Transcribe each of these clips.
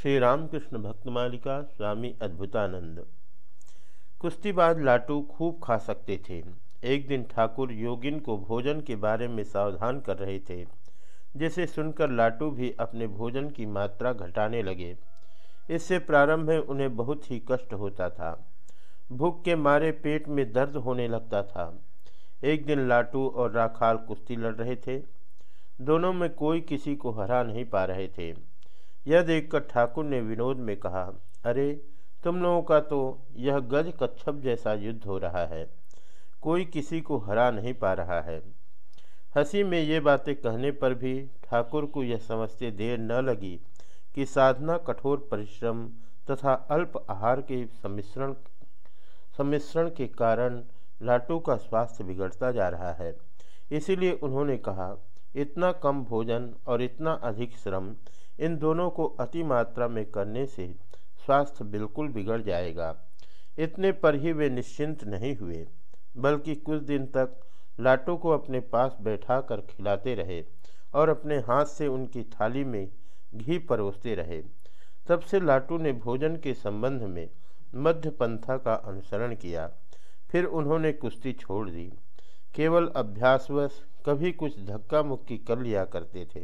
श्री रामकृष्ण भक्त मालिका स्वामी अद्भुतानंद। कुश्तीबाज लाटू खूब खा सकते थे। एक दिन ठाकुर योगिन को भोजन के बारे में सावधान कर रहे थे, जिसे सुनकर लाटू भी अपने भोजन की मात्रा घटाने लगे। इससे प्रारंभ में उन्हें बहुत ही कष्ट होता था। भूख के मारे पेट में दर्द होने लगता था। एक दिन लाटू और राखाल कुश्ती लड़ रहे थे। दोनों में कोई किसी को हरा नहीं पा रहे थे। यह देखकर ठाकुर ने विनोद में कहा, अरे, तुम लोगों का तो यह गज कच्छप जैसा युद्ध हो रहा है। कोई किसी को हरा नहीं पा रहा है। हँसी में ये बातें कहने पर भी ठाकुर को यह समझते देर न लगी कि साधना, कठोर परिश्रम तथा अल्प आहार के सम्मिश्रण सम्मिश्रण के कारण लाटू का स्वास्थ्य बिगड़ता जा रहा है। इसीलिए उन्होंने कहा, इतना कम भोजन और इतना अधिक श्रम इन दोनों को अति मात्रा में करने से स्वास्थ्य बिल्कुल बिगड़ जाएगा। इतने पर ही वे निश्चिंत नहीं हुए, बल्कि कुछ दिन तक लाटू को अपने पास बैठा कर खिलाते रहे और अपने हाथ से उनकी थाली में घी परोसते रहे। तब से लाटू ने भोजन के संबंध में मध्य पंथा का अनुसरण किया। फिर उन्होंने कुश्ती छोड़ दी। केवल अभ्यासवश कभी कुछ धक्का मुक्की कर लिया करते थे।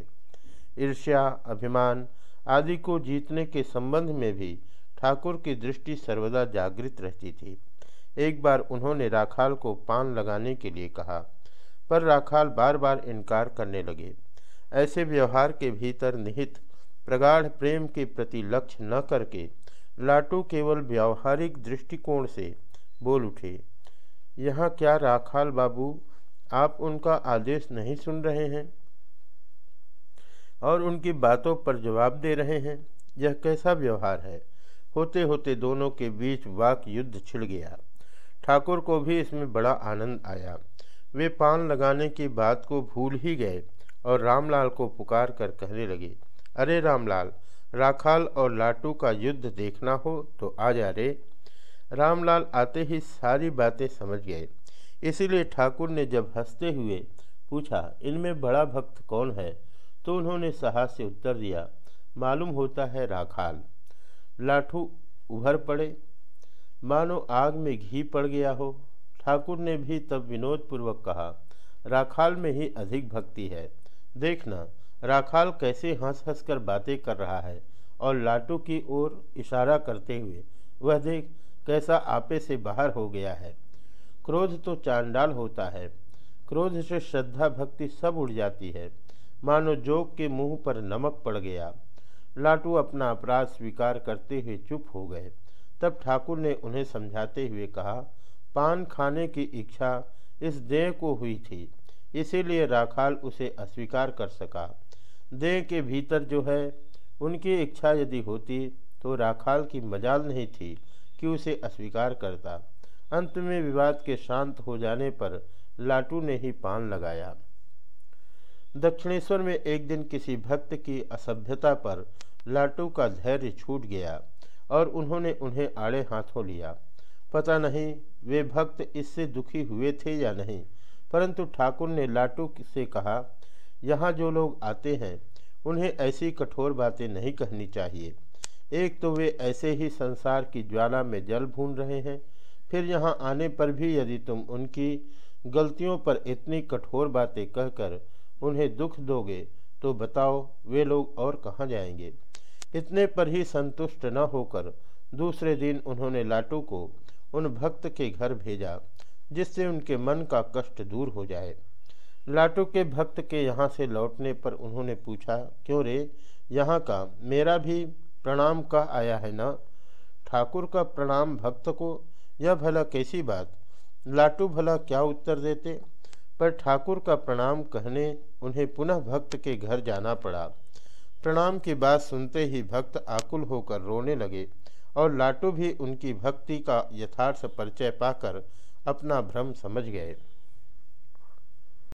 ईर्ष्या, अभिमान आदि को जीतने के संबंध में भी ठाकुर की दृष्टि सर्वदा जागृत रहती थी। एक बार उन्होंने राखाल को पान लगाने के लिए कहा, पर राखाल बार बार इनकार करने लगे। ऐसे व्यवहार के भीतर निहित, प्रगाढ़ प्रेम के प्रति लक्ष्य न करके लाटू केवल व्यावहारिक दृष्टिकोण से बोल उठे, यहाँ क्या राखाल बाबू, आप उनका आदेश नहीं सुन रहे हैं? और उनकी बातों पर जवाब दे रहे हैं। यह कैसा व्यवहार है? होते होते दोनों के बीच वाक युद्ध छिड़ गया। ठाकुर को भी इसमें बड़ा आनंद आया। वे पान लगाने की बात को भूल ही गए और रामलाल को पुकार कर कहने लगे, अरे रामलाल, राखाल और लाटू का युद्ध देखना हो तो आ जा रे। रामलाल आते ही सारी बातें समझ गए। इसीलिए ठाकुर ने जब हँसते हुए पूछा, इनमें बड़ा भक्त कौन है? तो उन्होंने साहस से उत्तर दिया, मालूम होता है राखाल, लाठू उभर पड़े। मानो आग में घी पड़ गया हो। ठाकुर ने भी तब विनोदपूर्वक कहा, राखाल में ही अधिक भक्ति है। देखना, राखाल कैसे हंस हंस कर बातें कर रहा है और लाटू की ओर इशारा करते हुए, वह देख, कैसा आपे से बाहर हो गया है। क्रोध तो चांडाल होता है, क्रोध से श्रद्धा भक्ति सब उड़ जाती है। मानो जोग के मुँह पर नमक पड़ गया। लाटू अपना अपराध स्वीकार करते हुए चुप हो गए। तब ठाकुर ने उन्हें समझाते हुए कहा, पान खाने की इच्छा इस देह को हुई थी, इसीलिए राखाल उसे अस्वीकार कर सका। देह के भीतर जो है, उनकी इच्छा यदि होती तो राखाल की मजाल नहीं थी कि उसे अस्वीकार करता। अंत में विवाद के शांत हो जाने पर लाटू ने ही पान लगाया। दक्षिणेश्वर में एक दिन किसी भक्त की असभ्यता पर लाटू का धैर्य छूट गया और उन्होंने उन्हें आड़े हाथों लिया। पता नहीं, वे भक्त इससे दुखी हुए थे या नहीं, परंतु ठाकुर ने लाटू से कहा, यहाँ जो लोग आते हैं, उन्हें ऐसी कठोर बातें नहीं कहनी चाहिए। एक तो वे ऐसे ही संसार की ज्वाला में जल भून रहे हैं। फिर यहाँ आने पर भी यदि तुम उनकी गलतियों पर इतनी कठोर बातें कहकर उन्हें दुख दोगे तो बताओ वे लोग और कहाँ जाएँगे। इतने पर ही संतुष्ट न होकर दूसरे दिन उन्होंने लाटू को उन भक्त के घर भेजा, जिससे उनके मन का कष्ट दूर हो जाए। लाटू के भक्त के यहाँ से लौटने पर उन्होंने पूछा, क्यों रे? यहाँ का मेरा भी प्रणाम का आया है ना? ठाकुर का प्रणाम भक्त को? यह भला कैसी बात? लाटू भला क्या उत्तर देते? पर ठाकुर का प्रणाम कहने उन्हें पुनः भक्त के घर जाना पड़ा। प्रणाम की बात सुनते ही भक्त आकुल होकर रोने लगे और लाटू भी उनकी भक्ति का यथार्थ परिचय पाकर अपना भ्रम समझ गए।